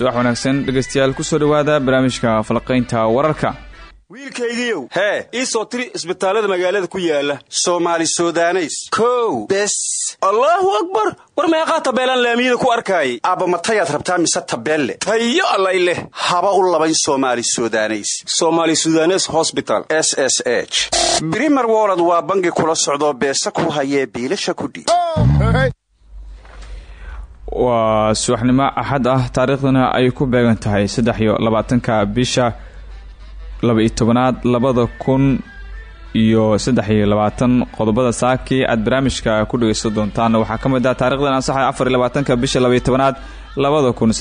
subax wanaagsan dhegaystayaal ku soo dhowaada barnaamijka falaqaynta wararka. Wiilkaygiiow hee ii soo tiri isbitaallada magaalada ku yaalla soomaali sudaneys. Kow bes. Allaahu akbar! War meeqaa tabeelaan laamiyada ku arkaayay aabba matayaad rabtaa mise tabeelle? Tayo allay leh. Haba u labayn somaali sudaneys. Somaali sudanes hosbital s s h. Brimer wolod waa bangi kula socdoo beesa ku hayee biilasha kudhiib waa subaxnimo axad ah taariikhduna ay ku beegan tahay saddex iyo bisha laba-iyo tobanaad kun iyo saddex iyo labaatan. Qodobada saaki aad barnaamijka ku dhegeysan doontaan. Waxaa ka mid ah taarikhdan ansaxa afar iyo bisha labaiyo tobanaad labada kun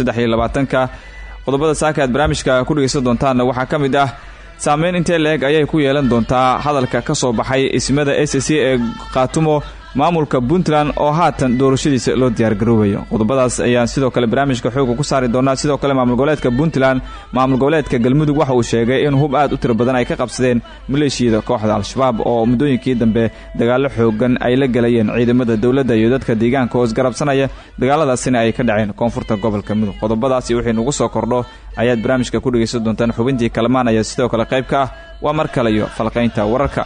qodobada saaki aad barnaamijka ku dhegeysan doontaan. Waxaa ka mid ah saameyn intee la-eg ayay ku yeelan doontaa. Hadalka ka soo baxay ismada s ee qaatumo maamulka puntland oo haatan doorashadiisa loo diyaargaroobayo qodobadaas ayaan sidoo kale barnaamijka xooga ku saari doonaa. Sidoo kale maamul goboleedka puntland maamul goboleedka galmudug waxa uu sheegay in hub aad u tiro badan ay ka qabsadeen maleeshiyada kooxda al-shabaab oo muddooyinkii dambe dagaallo xoogan ay la galayeen ciidamada dowladda iyo dadka deegaanka hoos garabsanaya dagaaladaasina ay ka dhaceen koonfurta gobolka mudug. Qodobadaasi wixii nugu soo kordho ayaad barnaamijka ku dhegaysan doontaan. Xubintii kalamaan ayaa sidoo kale qayb ka ah. Waa mar kale iyo falqaynta wararka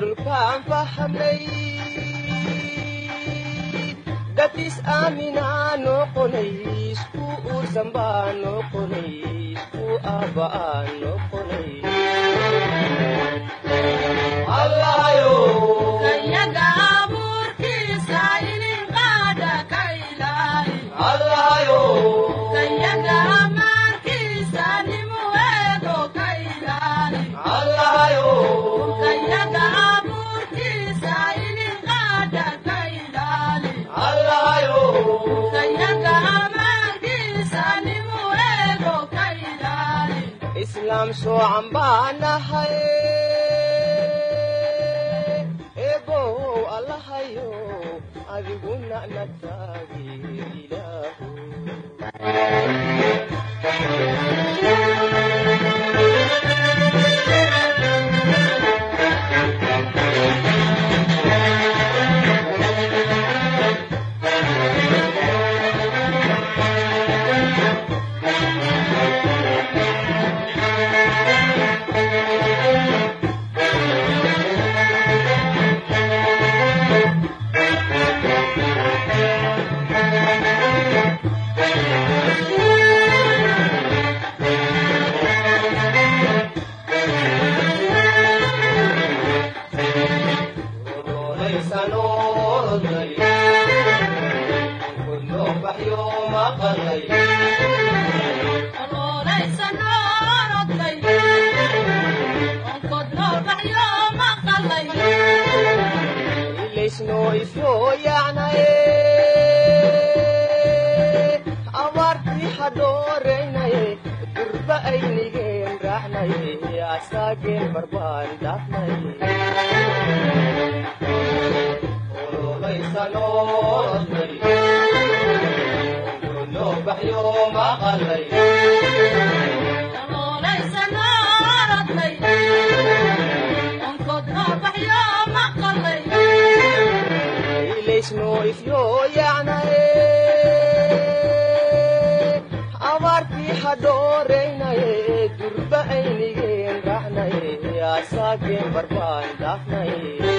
dhulkaan fahamnay dad is-aaminaa noqonay isku uursan baa noqonay isku aabba'aa noqonay islaam soocan baa nahay eebow allahayo adiguna nataagi ilaahu abaartii hadhooreynaye durba aynigeen raacnaye asaageen barbaan dhaafnaye abaartii hadhooreynaye durba aynigeen raxnaye asaageen barbaan daafnaye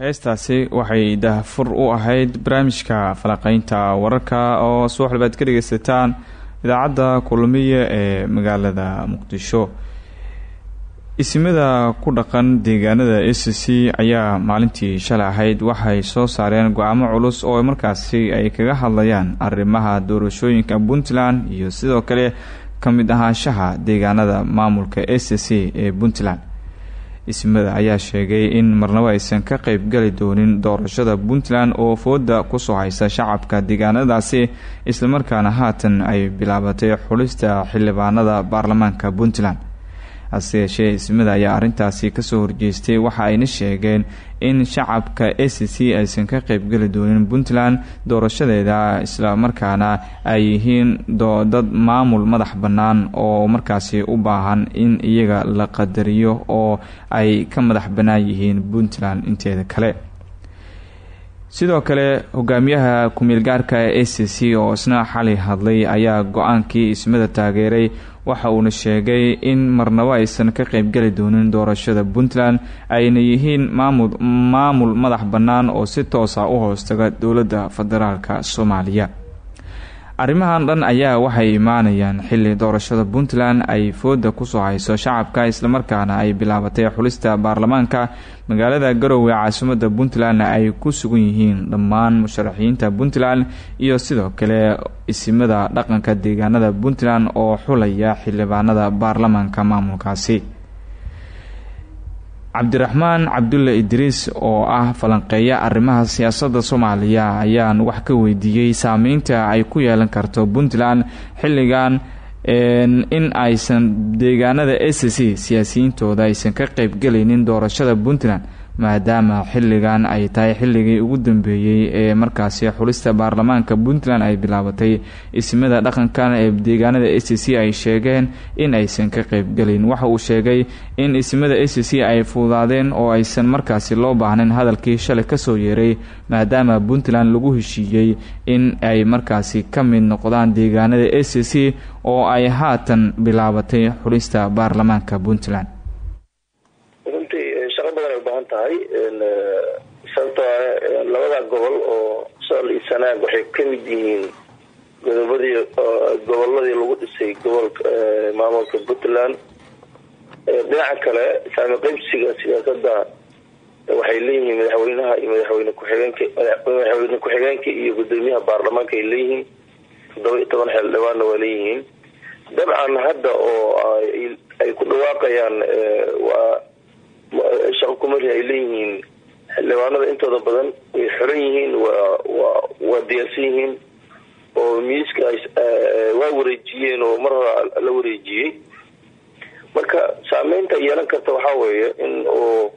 heestaasi waxay dahfur u ahayd barnaamijka falaqeynta wararka oo subax walba aad ka dhegeysataan idaacadda kulmiye ee magaalada muqdisho. Isimada ku dhaqan deegaanada a ayaa maalintii shalay ahayd. Waxay soo saareen go'aamo culus oo markaasi ay kaga hadlayaan arrimaha doorashooyinka puntland iyo sidoo kale ka mid ahaanshaha deegaanada maamulka a c ee puntland. Ismada ayaa sheegay in marnabo aysan ka qeybgali doonin doorashada puntland oo fooda ku soo haysa shacabka deegaanadaasi islamarkaana haatan ay bilaabatay xulista xildhibaanada baarlamaanka puntland hase yeeshee ismada ayaa arrintaasi ka soo horjeestay. Waxa ayna sheegeen in shacabka a c aysan ka qeybgeli doonin puntland. Doorashadeeda islamarkaana ay yihiin dad maamul madax bannaan oo markaasi u baahan in iyaga la qadariyo oo ay ka madax bannaan yihiin puntland inteeda kale. Sidoo kale hogaamiyaha ku-meelgaarka a c c oo isna xali hadlay ayaa go'aankii ismada taageeray waxa uuna sheegay in marnabo aysan ka qeybgeli doonin doorashada puntland ayna yihiin maamul maamul madax bannaan oo si toosa u hoostaga dowladda federaalk soomaaliya arrimahan dhan ayaa waxay imaanayaan xili doorashada puntland ay fooda ku soo hayso shacabka islamarkaana ay bilaabatay xulista baarlamaanka. Magaalada garowe caasimada puntlandna ay ku sugan yihiin dhammaan musharaxiinta puntland iyo sidoo kale isimada dhaqanka deegaanada puntland oo xulaya xildhibaanada baarlamaanka maamulkaasi cabdiraxmaan cabdulle idriis oo ah falanqeeya arrimaha siyaasadda soomaaliya ayaan wax ka weydiiyey saameynta ay ku yeelan karto puntland xilligan in aysan deegaanada a c siyaasiyiintooda aysan ka qeybgelaynin doorashada puntland maadaama xilligan ay tahay xilligii ugu dambeeyey ee markaasi xulista baarlamaanka puntland ay bilaabatay. Ismada dhaqankan ee deegaanada a ay sheegeen in aysan ka qeybgelin waxa uu sheegay in ismada a ay fuudaadeen oo aysan markaasi loo baahnayn hadalkii shalay ka soo yeeray maadaama puntland lagu heshiiyey in ay markaasi ka mid noqdaan deegaanada a oo ay haatan bilaabatay xulista baarlamaanka puntland tahay sababtoo ah labada gobol oo iyo sanaag waxay ka mid yihiin godobadii goboladii lagu dhisay gobolka maamulka puntland. Dhinaca kale saami qaybsiga siyaasada waxay leeyihiin madaxweynaha iyo madaxweyne ku-xigeenka madaxweyne ku-xigeenka iyo gudoomiyaha baarlamaanka ay leeyihiin. Toddoba iyo toban xildhibaanna waa leeyihiin. Dabcan hadda oo ay ku dhawaaqayaan waa kumari ay leeyihiin xildhibaanada intooda badan way xiran yihiin waa wa waa diyaarsan yihiin oo miiska waa wareejiyeen oo mar hore la wareejiyey. Marka saameynta yeelan karta waxaa weeye in uu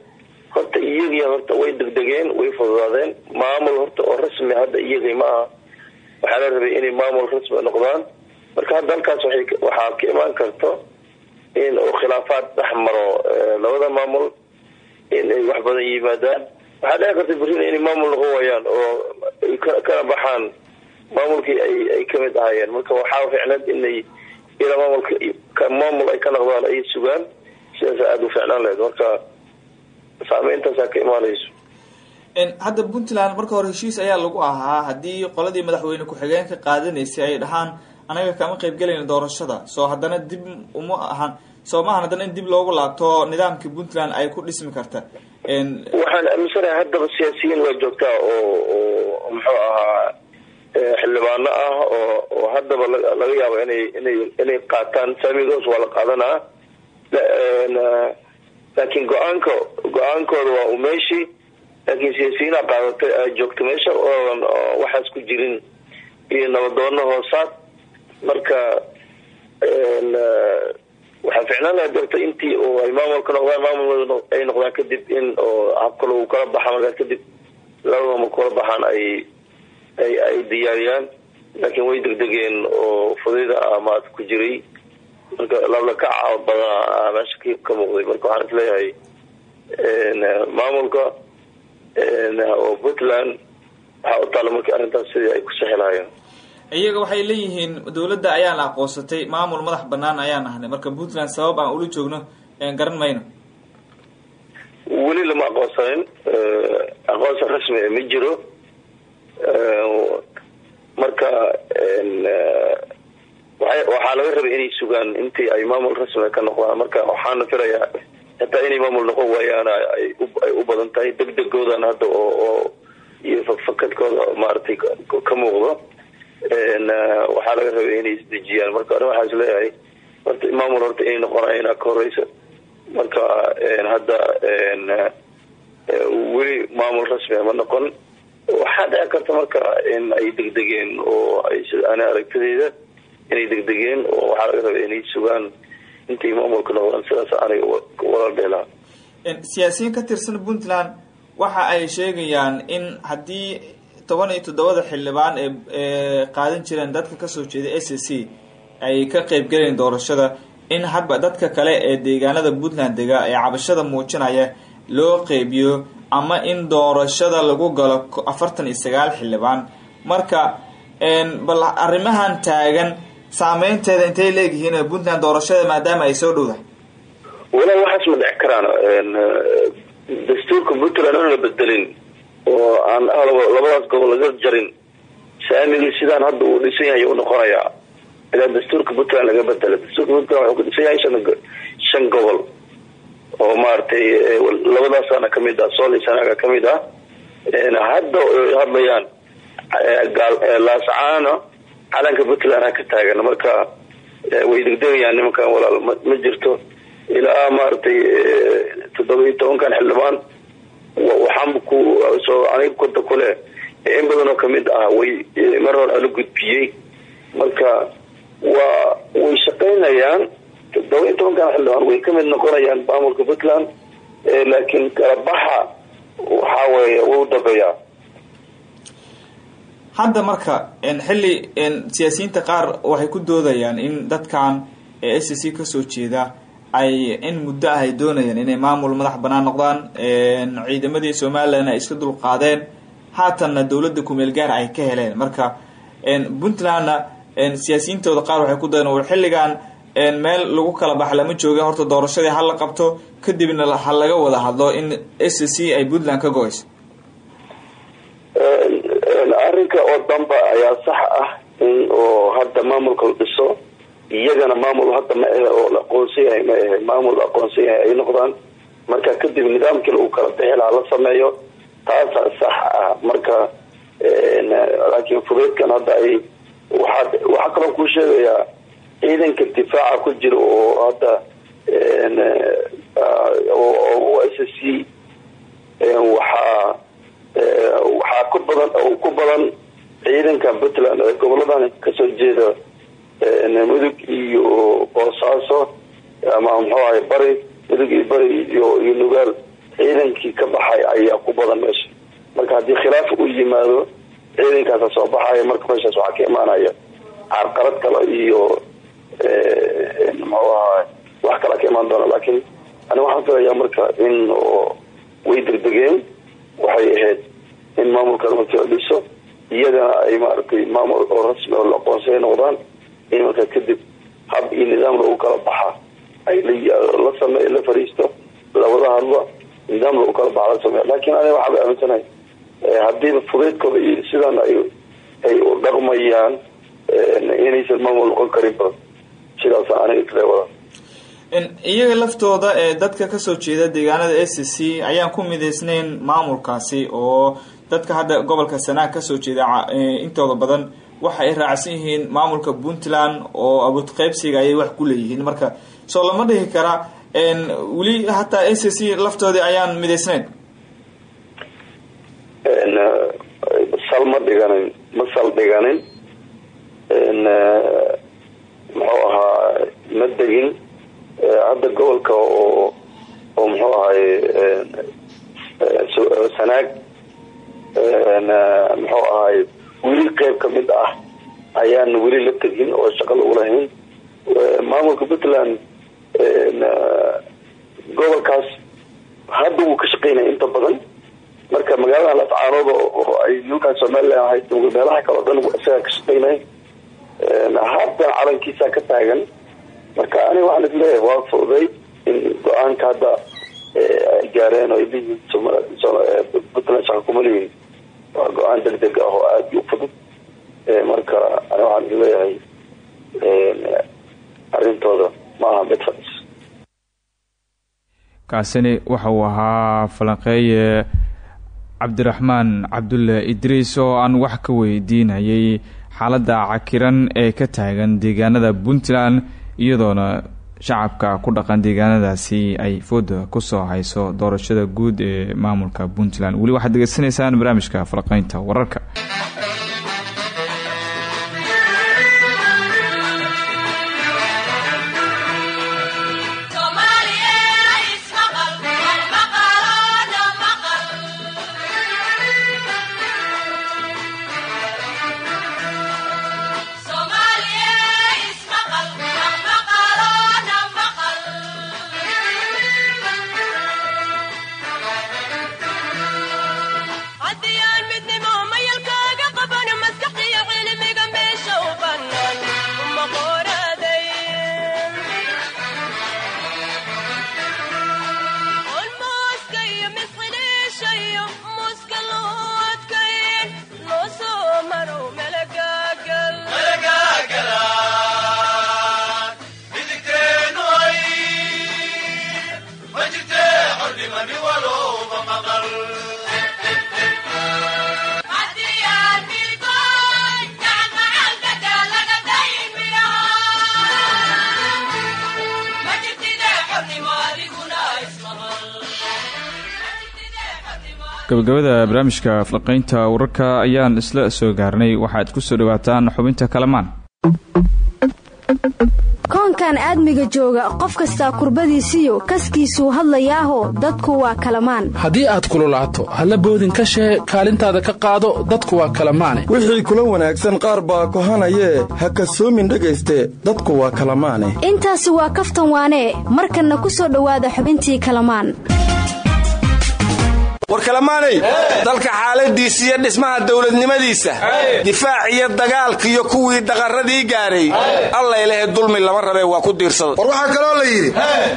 horta iyagii horta way degdegeen way fududaadeen. Maamul horta oo rasmi hadda iyagii ma aha. Waxaa la rabay inay maamul rasmi noqdaan. Marka hadda halkaas waxaa ka imaan karto in uu khilaafaad dhex maro labada maamul in ay wax badan yimaadaan. Waxaa dhici karta berrina inay maamul noqon waayaan oo kana baxaan. Maamulkii ay ka mid ahaayeen. Marka waxaa ficnad inay ilaa maamulka maamul ay ka noqdaan ay sugaan. Sidaasa aada u ficnaan lahayd. Marka saameyntaasa ka imaanayso. Hadda puntland marka hore heshiis ayaa lagu ahaa. Haddii qoladii madaxweyne ku-xigeenka qaadanaysay ay dhahaan anaga kama qeybgelayna doorashada. Soo haddana dib uma ahan soo maahan haddana in dib loogu laabto nidaamkii puntland ay ku dhismi karta. Waxaan aaminsanahay haddaba siyaasiyiin waa joogtaa oo muxuu ahaa xildhibaano ah oo oo haddaba laga yaabo inay inay inay qaataan. Saamigoos waa la qaadanaa. Laakiin go'aanka go'aankooda waa u meeshii laakiin siyaasiyiina qaadatay joogta meesha oodan waxaas ku jirin. Iyo nabadoono hoosaad. Marka waxaa ficnaan laha dorta intii oo ay maamulka noqdaan maamul ay noqdaan kadib in oo habka lagu kala baxa markaa kadib labada ma kula baxaan ay ay ay diyaariyaan. Laakiin way degdegeen oo fudayda amaad ku jiray. Marka lablakaca badan meesha ka muuqday. Marka waxaan is leeyahay maamulka oo puntland waxaa u taala markii arrintaas sidii ay ku sixi iyaga waxay leeyihiin dawladda ayaan la aqoonsatay maamul madax banaan ayaan ahnay. Marka puntland sabab aan ula joogno garan mayno. Weli lama aqoonsanin aqoonsan rasmi ma jiro. Marka waxaa laga rabay inay sugaan intii ay maamul rasmi ka noqdaan. Marka waxaana filayaa hataa inay maamul noqon waayaan ay u badan tahay degdegoodan hadda oo oo iyo fakfakadkooda maaragtay ka muuqdo waxaa laga rabay inay isdejiyaan. Marka arrin waxaa is leeyahay horta maamul horta inay noqonayna ka horeysa marka hadda weli maamul rasmia ma noqon. Waxaa dhici karta marka in ay degdegeen oo ay ana aragtideyda inay degdegeen oo waxaa laga rabay inay sugaan intay maamulka noqdaan. Sidaas walaal beelaa siyaasiyiin ka tirsan puntland waxa ay sheegayaan in haddii toban iyo toddobada xildhibaan ee qaadan jireen dadka ka soo jeeda s c ay ka qeyb galeen doorashada in hadba dadka kale ee deegaanada puntland dega ee cabashada muujinaya loo qeybiyo ama in doorashada lagu galo afartan iyo sagaal xildhibaan. Marka bal arrimahan taagan saameynteeda intay leegyihiin puntland doorashada maadaama ay soo dhowdahay walaal waxaas ma dhici karaan dastuurka puntland aan la bedelin oo aan labadaas gobol laga jarin. Saamigii sidaan hadda uu dhisan yahay u noqonayaa. Ilaa dastuurka puntland laga bedela dastuurka puntland wuxuu ku dhisan yahay shan gobol. Oo maaragtay labadaasana ka mid ah sool iyo sanaaga ka mid ah. Hadda hadlayaan laascaana calanka puntland ha ka taagan. Marka way degdegayaan nimankan walaal. Ma jirto. Ilaa maaragtay toddoba iyo tobankan xildhibaan waxaan ku soo aniga konta kule in badan oo ka mid ah way mar hore ala gudbiyey. Marka waa way shaqaynayaan. Toddoba iyo tobankan xildhibaan way ka mid noqonayaan maamulka puntland laakiin kalabaxa waxaa weeye wuu dambeeyaa hadda marka xilli siyaasiyiinta qaar waxay ku doodayaan in dadkan ee s c ka soo jeeda ay in muddo ah ay doonayaan inay maamul madax banaan noqdaan ciidamadii somalilan ay iska dulqaadeen haatanna dawladda kumeel gaar ay ka heleen. Marka puntlandna siyaasiyiintooda qaar waxay ku dayan war xilligan meel lagu kala bax lama jooga. Horta doorashadii ha qabto. Kadibna ha laga wada hadlo in s c ay puntland ka go'ayso arrinka oo damba ayaa sax ah in oo hadda maamulka la dhiso iyagana maamul hadda ma ahe oo la aqoonsan yahay ma ahe maamul la aqoonsan yahay ay noqdaan. Marka kadib nidaamkii lagu kala bixi lahaa la sameeyo. Taasaa sax ah. Marka laakiin fudeydkan hadda ay waxaa waxaa kaloo kuu sheegayaa ciidanka difaaca ku jira oo hadda oo s c waxaa waxaa ku badan ku badan ciidanka puntland ee goboladan ka soo jeeda mudug iyo boosaaso ama muxuu ahay bari mudug iyo bari iyo iyo nugaal ciidankii ka baxay ayaa ku badan meesha. Marka haddii khilaaf u yimaado ciidankaasa soo baxaya marka meeshaas waxaa ka imaanaya carqalad kale iyo muxuu ahay wax kala ka imaan doona. Laakiin ani waxaan filayaa marka in way degdegeen waxay ahayd in maamulkan la dhiso iyagana ay maaragtay maamul rasmi oo la aqoonsay noqdaan in markaa kadib hab iyo nidaam lagu kala baxa. Ay la la fariisto lawada hadla nidaam lagu kala baxa la sameeya laakiin aniga waxaa bay aaminsanahay haddiiba fudeydkooda iyo sidaan ay u dhaqmayaan inaysan maamul noqon karinba sidaasa aniga kale wada. Iyaga laftooda ee dadka ka soo jeeda deegaanada a c ayaan ku midaysnayn maamulkaasi oo dadka hadda gobolka sanaag ka soo jeeda intooda badan waxa ay raacsan yihiin maamulka puntland oo awood qaybsiga ayay wax ku leeyihiin. Marka soo lama dhihi kara weli hataa a c c laftoodii ayaan midaysnayn sal ma dhiganin ma sal dhiganin. Muxuu ahaa ma degin. Hadda gobolka oo oo muxuu ahaay sanaag. Muxuu ahaay weli qeyb ka mid ah ayaan weli la tegin oo shaqo lagu lahayn maamulka puntland gobolkaas hadda wuu ka shaqeynaya inta badan. Marka magaalada lascaanood oo ay nimankaan somalilan ahayd meelaha kale o dhan isagaa ka shaqeynay hadda calankiisaa ka taagan. Marka aniga waxaan is leeyahay waa fududay in go'aanka hadda ay gaareen oo puntland shaqa kuma leeyihiin waa go'aan deg deg ah oo aada u fudud marka aniga waxaan is leeyahay arrintooda ma aha mid fadhis kaasini waxa uu ahaa falanqeeye cabdiraxmaan cabdulle idriis oo aan wax ka weydiinayay xaaladda cakiran ee ka taagan deegaanada puntland iyadoona shacabka ku dhaqan deegaanadaasi ay fooda ku soo hayso doorashada guud ee maamulka puntland. Weli waxaad degeysanaysaan barnaamijka falaqeynta wararka gabagabada barnaamijka falqeynta wararka ayaan isla soo gaarnay. Waxaad ku soo dhawaataan xubinta kalamaan. Koonkan aadmiga jooga qof kastaa kurbadiisiyo kaskiisuu hadlayaaho dadku waa kalamaan. Haddii aad kululaato halla boodin ka shee kaalintaada ka qaado dadku waa kalamaane. Wixii kula wanaagsan qaar baa kohanayee ha kasoomin dhegayste dadku waa kalamaane. Intaasi waa kaftan waanee markanna ku soo dhowaada xubintii kalamaan war kalamaanay dalka xaaladiisa iyo dhismaha dowladnimadiisa difaac iyo dagaalkiiyo kuwii daqarradii gaadhay allaylehe dulmi lama rabee waa ku diirsada war waxaa kaloo la yidhi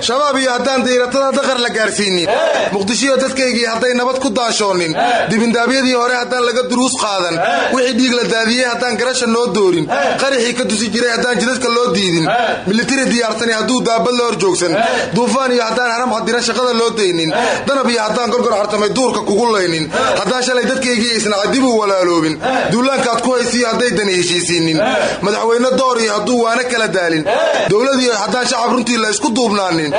shabaab iyo haddaan diiratada daqar la gaarsiinin muqdishoiyo dadkaygii hadday nabad ku daashoonin dibindaabyadii hore haddaan laga duruus qaadan wixii dhiig la daadiyey haddaan garasha noo doorin qarixii ka dusi jiray haddaan jidadka loo diidin militari diyaarsani hadduu daabad la hor joogsan duufaan iyo haddaan haram xadira shaqada loo daynin danab iyo haddaan gorgor xartamay duurka kugu laynin. Haddaan shalay dadkaygii isnaca dib u walaaloobin duulaankaad ku haysiiyo hadday dani heshiisiinin. Madaxweyne door iyo hadduu waana kala daalin. Dowladiiyo haddaan shacab runtii la isku duubnaanin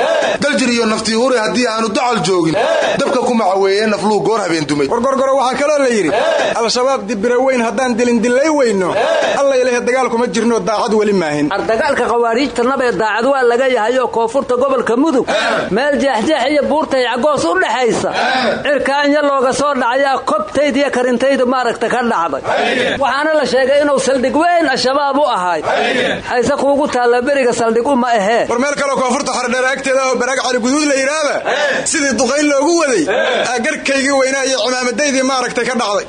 daljir iyo naftii hure haddii aanu dacal joogin. Dabka ku macaweeye nafluu goor habeen dumay wargorgoro waxaa kaloo la yidhi al-shabaab dibira weyn haddaan dilindillay weyno allaylehe dagaal kuma jirno daacad weli maahin. Ardagaalka khawaariijta nabee daacad waa laga yahay oo koonfurta gobolka mudug meel jeexjeex iyo buurtay cagoos u dhaxaysa cirkaanya looga soo dhacayaa kobtayd iyo karintaydu maaragta ka dhacday. Waxaana la sheegay inuu saldhig weyn al-shabaab u ahay. Hayse kuugu taalla beriga saldhig uma ahee. War meel kaloo koonfurta xardheer agteeda oo baraag cali guduud la yidhaahda sidii duqayn loogu waday agarkaygii weynaa iyo cimaamadaydii maaragtay ka dhacday.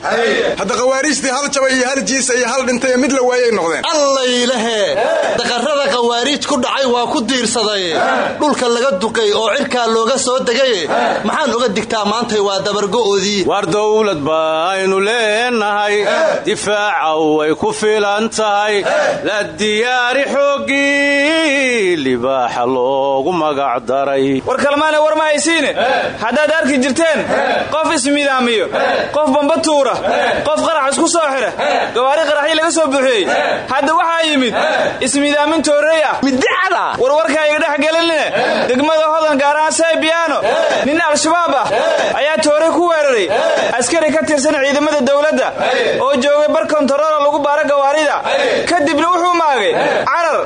Hadda khawaariijtii hal jabay iyo hal jiisa iyo hal dhintay mid la waayay noqdeen. Allaylehe daqarrada khawaariij ku dhacay waa ku diirsaday. Dhulka laga duqay oo cirkaa looga soo degaye maxaan uga digtaa maantay waa war dowlad baynu leenahay. Difaaca way ku filan tahay. La diyaari xooggii libaaxa loogu magac daray. War kalmaane war ma haysiine? Haddaad arki jirteen? Qof ismidaamiyo qof bamba tuura. Qof qarax isku soo xira. Gawaari qaraxyo laga soo buuxiyey hadda waxaa yimid ismidaamin tooreey ah midicada warwarka iga dhex gelinine degmada hodan gaar ahaan saybiyaano nin al-shabaab ah. Ayaa toore ku weeraray askari ka tirsan ciidamada dowladda. Oo joogay bar kontaroolo lagu baara gawaarida. Kadibna wuxuu maagay carar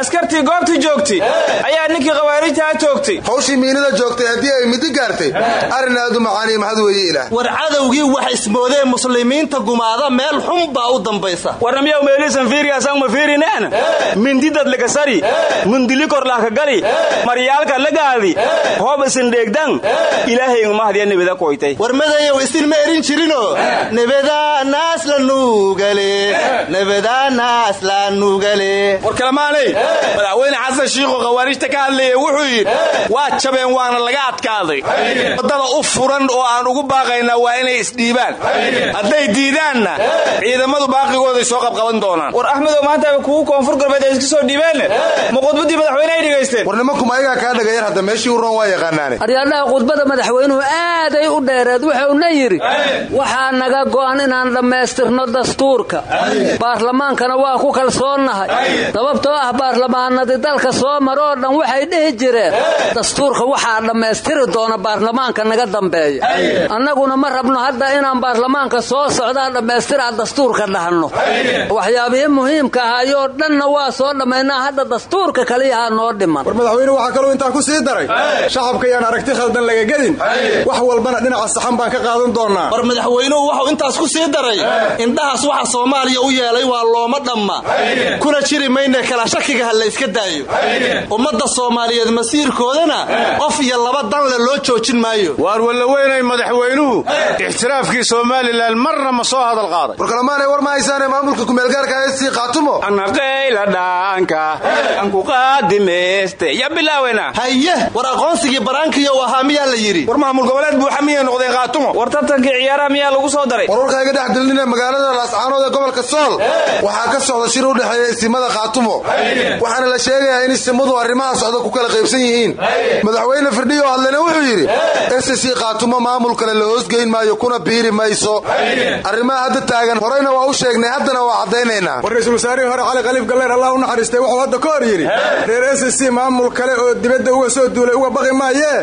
askartii goobta joogtay ayaa ninkii khawaarijtaa toogtay hawshii miinada joogtay haddii ay midi gaartay arrin aad u macaaniy maxad weeye ilaah. War cadowgii wax ismoodee muslimiinta gumaada meel xun baa u dambaysa. Warnamiyaw meelisan fiiriyaasaan ma fiirineen mindidad lagasari mundili korlahka gali. Maryaalka lagaadi hoob isin dheegdan ilaahay mahdiya nibida koytay war madayow isin ma erin jirinoo nebadaa naas la nuugale nebadaa naas la nuugale war kalamaanay madaxweyne xasan shiikho khawaarijta ka hadlaya wuxuu yidhi waa jabeen waana laga adkaaday. Waddada u furan oo aan ugu baaqaynaa waa inay isdhiibaan. Hadday diidaanna ciidamadu baaqigooday soo qabqaban doonaan. War axmedow maanta kugu koonfur galbeed ay iska soo dhiibeenne ma khudbaddii madaxweyne ay dhegaysteen war nimankum ayagaa kaa dhagayar hadda meeshii u roon waa yaqaanaane. Aryaadhaha khudbada madaxweynuhu aaday u dheereed wuxuuna yidhi waxaa naga go'an inaan dhammaystirno dastuurka. Baarlamaankana waa ku kalsoonnahay sababtoo ah baarlamaanadii dalka soo maroo dhan waxay dhihi jireen dastuurka waxaa dhammaystiri doona baarlamaanka naga dambeeya. Annaguna ma rabno hadda inaan baarlamaanka soo socdaa dhammaystiraa dastuurka dhahno. Waxyaabihii muhiimka ahayoo dhanna waa soo dhammaynaa hadda dastuurka kaliyahaa noo dhiman. War madaxweynuhu waxaa kaloo intaa ku sii daray shacabka yaan aragti khaldan laga gedin wax walbana dhinaca saxan baan ka qaadan doonaa. War madaxweynuhu wuxuu intaas ku sii daray. Indhahaas waxa soomaaliya u yeelay waa looma dhamma kuna jiri mayne kala shakiga ha layska daayo. Ummadda soomaaliyeed masiirkoodana qof iyo laba danle loo joojin maayo. Waar wallaweynay madaxweynuhu ixtiraafkii somalilan marna ma soo hadal qaaday. War kalamaanay war ma haysaane maamulka kumeelgaarka sii qaatumo anaqayla dhaanka anku qaadimayste ya bilaawena haye war aqoonsigii baraankiyo u ahaa miyaa la yidhi. War maamul goboleed buuxa miyay noqdeen qaatumo war tartankii ciyaaraha miyaa lagu soo daray? Warwarka iga dhex dilnine magaalada laascaanood ee gobolka sool. Waxaa ka socda shir u dhexeeya isimada qaatumo waxaana la sheegayaa in isimadu arrimaha socda ku kala qaybsan yihiin. Madaxweyne firdhiyo hadlena wuxuu yidhi ssc qaatumo maamul kale la hoosgeyn maayo kuna biiri mayso. Arrimaha hadda taagan horeyna waa u sheegnay haddana waa caddaynaynaa. War ra'iisul wasaarihii hore cali khaliif galleer allah u naxariistay wuxuu hadda ka hor yidhi reer ssc maamul kale oo dibadda uga soo duulay uga baqi maayee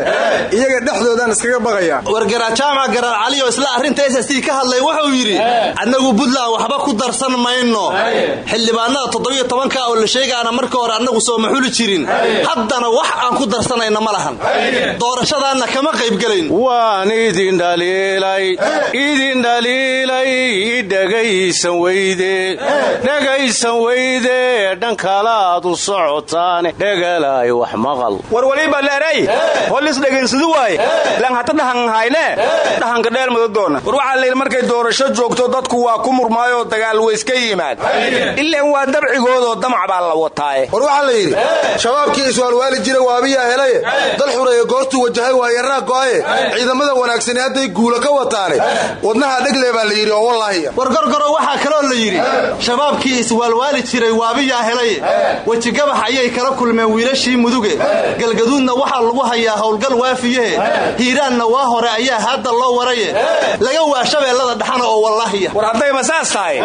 iyaga dhexdoodaan iskaga baqaya. War garajaamac garaar cali oo isla arrinta ssc ka hadlay wuxuu yidhi annagu puntland waxba ku darsan mayno. Xildhibaanada toddobiyo tobanka oo la sheegaana marka hore annagu soo maxuli jirin. Haddana wax aan ku darsanayna ma lahan. Doorashadaanna kama qaybgelayn waan idin dhaliilay idin dhaliilay dhegaysan weyde. Dhegaysan weyde dhankalaad u socotaane. Dhegalaay wax maqal. War waliba leeray holis dhegaynsadu waaye? Lan hata dhahan hayne dhahanka dheel mada doona. War waxaa layidhi markay doorasho joogto dadku waa ku murmaayoo dagaal wayska yimaad ilaan waa dabcigoodoo damac baa la wataaye. War waxaa la yidhi shabaabkii iswaalwaali jira waabiyaa helaye dal xureeye goortuu wajahay waa yaraa go'aye ciidamada wanaagsani hadday guula ka wataane wadnaha dhegle baa la yidhi oo wallaahiya war gorgoro waxaa kaloo la yidhi shabaabkii iswaalwaali jiray waabiyaa helaye wejigabax ayay kala kulmeen wiilashii muduge. Galgaduudna waxaa lagu hayaa howlgal waafiyehe hiiraanna waa hore ayaa hadda loo waraye. Laga waa shabeellada dhaxana oo wallaahiya war haddayba saas tahay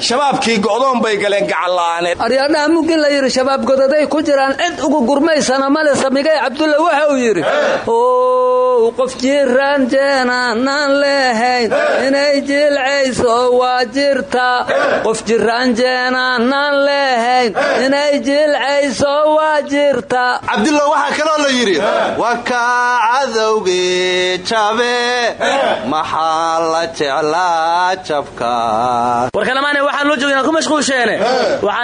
shabaabkii go'doon bay galeen gacalla'aaneed aryaadhaha mugin la yidhi shabaab godaday ku jiraan cid ugu gurmaysana male samigay cabdulla waxa uu yidhi ow qof jiraan jeenaanaan leehayn inay jilcayso waa jirta. Qof jiraan jeenaanaan leehayn inay jilcayso waa jirta. Cabdullah waxaa kaloo la yidhi wakaa cadowgii jabe maxaa la jeclaa jabka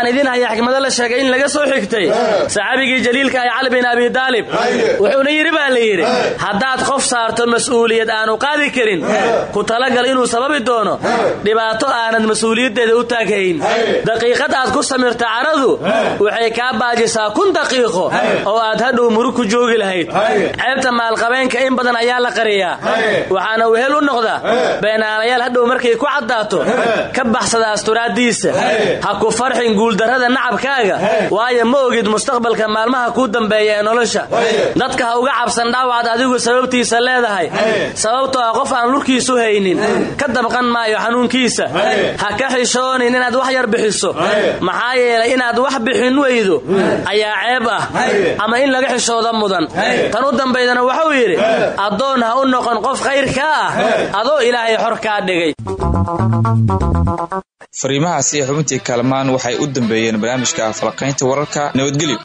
waxaan idiin hayaa xikmado la sheegay in laga soo xigtay. Saxaabigii jaliilka ah cali bin abi daalib wuxuuna yidhi baa la yidhi haddaad qof saarto mas'uuliyad aanu qaadi karin ku talagal inuu sababi doono. Dhibaato aanad mas'uuliyaddeeda u taaghayn daqiiqad aad ku samirta caradu waxay kaa baajisaa kun daqiiqo oo aad hadhow murug ku joogi lahayd. Ceebta maalqabeenka in badan ayaa la qariyaa. Waxaana wehel u noqda beenaalayaal hadhow markay ku caddaato ka baxsada asturaaddiisa ha ku farxin guuldarrada nacabkaaga. Waayo ma ogid mustaqbalka maalmaha kuu dambeeya ee nolosha. Dadka ha uga cabsan dhaawacaad adigu sababtiisa leedahay. Sababtoo ah qof aan lurkiisu haynin ka dabqan maayo xanuunkiisa. Ha ka xishoonin inaad wax yar bixiso. Maxaa yeelay inaad wax bixin weydo ayaa ceeb ah. Ama in laga xishooda mudan. Tan u dambaydana wuxuu yidhi addoon ha u noqon qof khayrkaa ah adoo ilaahay xor kaa dhigay fariimahaasi ee xubintii kaalmaan waxay u dambeeyeen barnaamijka falaqaynta wararka nabadgelyo